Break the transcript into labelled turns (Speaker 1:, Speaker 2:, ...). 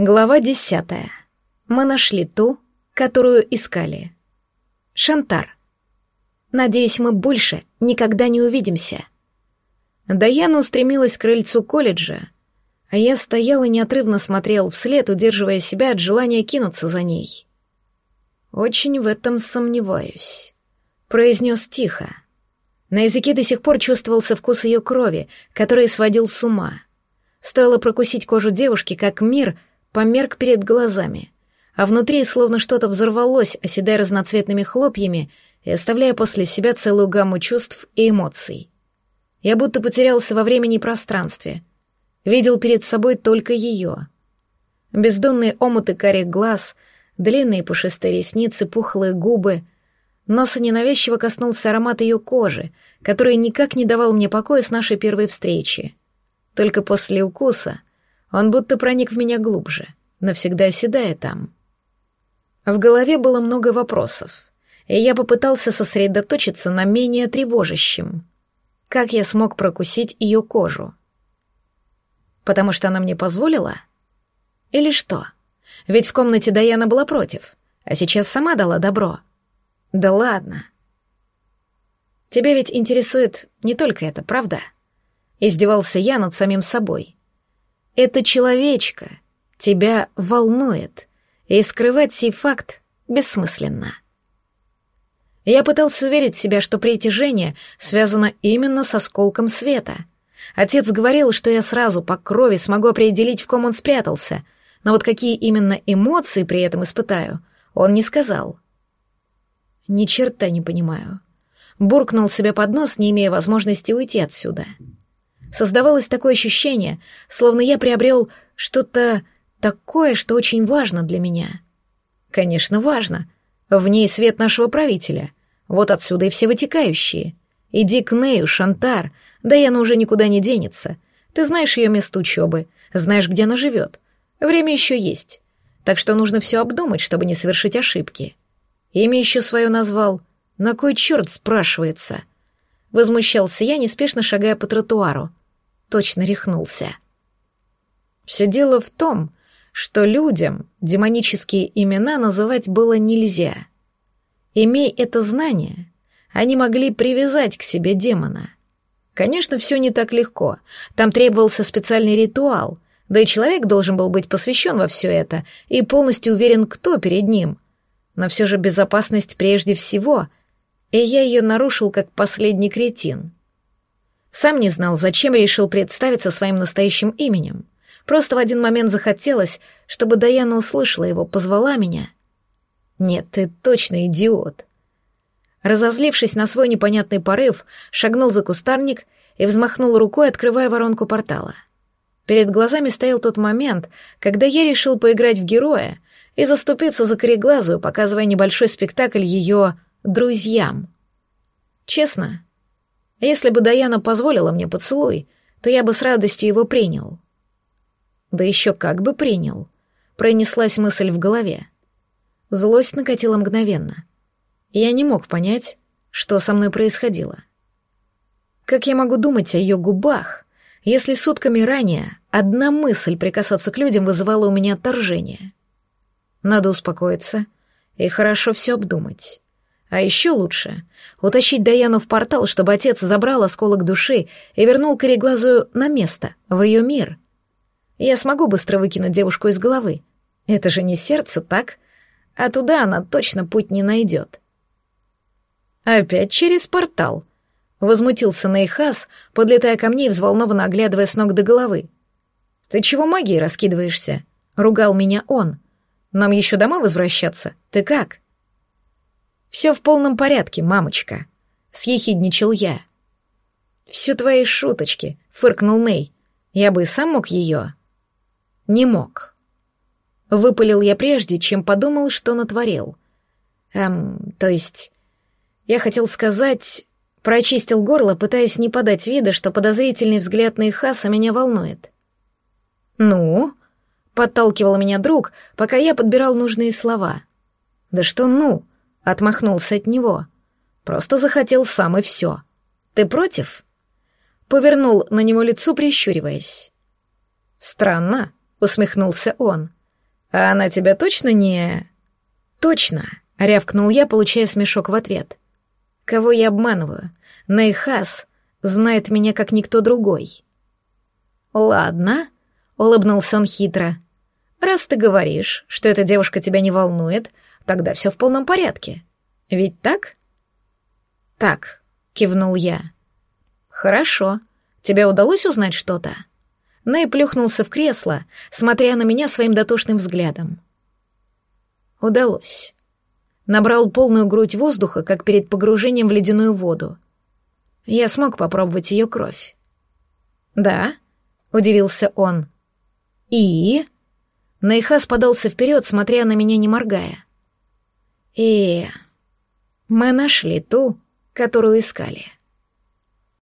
Speaker 1: Глава десятая. Мы нашли ту, которую искали. Шантар. Надеюсь, мы больше никогда не увидимся. Даяна устремилась к крыльцу колледжа, а я стоял и неотрывно смотрел вслед, удерживая себя от желания кинуться за ней. «Очень в этом сомневаюсь», — произнес тихо. На языке до сих пор чувствовался вкус ее крови, который сводил с ума. Стоило прокусить кожу девушки, как мир померк перед глазами, а внутри словно что-то взорвалось, оседая разноцветными хлопьями и оставляя после себя целую гамму чувств и эмоций. Я будто потерялся во времени и пространстве. Видел перед собой только ее. Бездонные омуты карих глаз, длинные пушистые ресницы, пухлые губы. Носа ненавязчиво коснулся аромат ее кожи, который никак не давал мне покоя с нашей первой встречи. Только после укуса он будто проник в меня глубже, навсегда оседая там. В голове было много вопросов, и я попытался сосредоточиться на менее тревожащем. Как я смог прокусить ее кожу? Потому что она мне позволила? Или что? Ведь в комнате Даяна была против, а сейчас сама дала добро. Да ладно. Тебя ведь интересует не только это, правда? Издевался я над самим собой. Это человечка тебя волнует, и скрывать сей факт бессмысленно. Я пытался уверить себя, что притяжение связано именно с осколком света. Отец говорил, что я сразу по крови смогу определить, в ком он спрятался, но вот какие именно эмоции при этом испытаю, он не сказал. Ни черта не понимаю. Буркнул себе под нос, не имея возможности уйти отсюда. — Создавалось такое ощущение, словно я приобрел что-то такое, что очень важно для меня. Конечно, важно. В ней свет нашего правителя. Вот отсюда и все вытекающие. Иди к Нею, Шантар, да Яна уже никуда не денется. Ты знаешь ее место учебы, знаешь, где она живет. Время еще есть. Так что нужно все обдумать, чтобы не совершить ошибки. Имя еще свое назвал. На кой черт спрашивается? Возмущался я, неспешно шагая по тротуару точно рехнулся. Все дело в том, что людям демонические имена называть было нельзя. Имей это знание, они могли привязать к себе демона. Конечно, все не так легко. Там требовался специальный ритуал, да и человек должен был быть посвящен во все это и полностью уверен, кто перед ним. Но все же безопасность прежде всего, и я ее нарушил как последний кретин. Сам не знал, зачем решил представиться своим настоящим именем. Просто в один момент захотелось, чтобы Даяна услышала его, позвала меня. Нет, ты точно идиот. Разозлившись на свой непонятный порыв, шагнул за кустарник и взмахнул рукой, открывая воронку портала. Перед глазами стоял тот момент, когда я решил поиграть в героя и заступиться за кореглазую, показывая небольшой спектакль ее «друзьям». Честно, если бы Даяна позволила мне поцелуй, то я бы с радостью его принял. Да еще как бы принял. Пронеслась мысль в голове. Злость накатила мгновенно. Я не мог понять, что со мной происходило. Как я могу думать о ее губах, если сутками ранее одна мысль прикасаться к людям вызывала у меня отторжение? Надо успокоиться и хорошо все обдумать. А еще лучше — утащить Даяну в портал, чтобы отец забрал осколок души и вернул кореглазую на место, в ее мир. Я смогу быстро выкинуть девушку из головы. Это же не сердце, так? А туда она точно путь не найдет. «Опять через портал», — возмутился Нейхас, подлетая ко мне и взволнованно оглядывая с ног до головы. «Ты чего магией раскидываешься?» — ругал меня он. «Нам еще домой возвращаться? Ты как?» «Все в полном порядке, мамочка», — съехидничал я. «Все твои шуточки», — фыркнул Ней. «Я бы и сам мог ее». «Не мог». Выпалил я прежде, чем подумал, что натворил. Эм, то есть... Я хотел сказать... Прочистил горло, пытаясь не подать вида, что подозрительный взгляд на Ихаса меня волнует. «Ну?» — подталкивал меня друг, пока я подбирал нужные слова. «Да что «ну»?» Отмахнулся от него. Просто захотел сам и все. Ты против? Повернул на него лицо, прищуриваясь. Странно, усмехнулся он. А она тебя точно не...» «Точно», — рявкнул я, получая смешок в ответ. «Кого я обманываю? Нейхас знает меня как никто другой». «Ладно», — улыбнулся он хитро. «Раз ты говоришь, что эта девушка тебя не волнует, тогда все в полном порядке. Ведь так?» «Так», — кивнул я. «Хорошо. Тебе удалось узнать что-то?» Ней плюхнулся в кресло, смотря на меня своим дотошным взглядом. Удалось. Набрал полную грудь воздуха, как перед погружением в ледяную воду. Я смог попробовать ее кровь. «Да?» — удивился он. «И?» Найхас подался вперед, смотря на меня, не моргая. «И...» «Мы нашли ту, которую искали».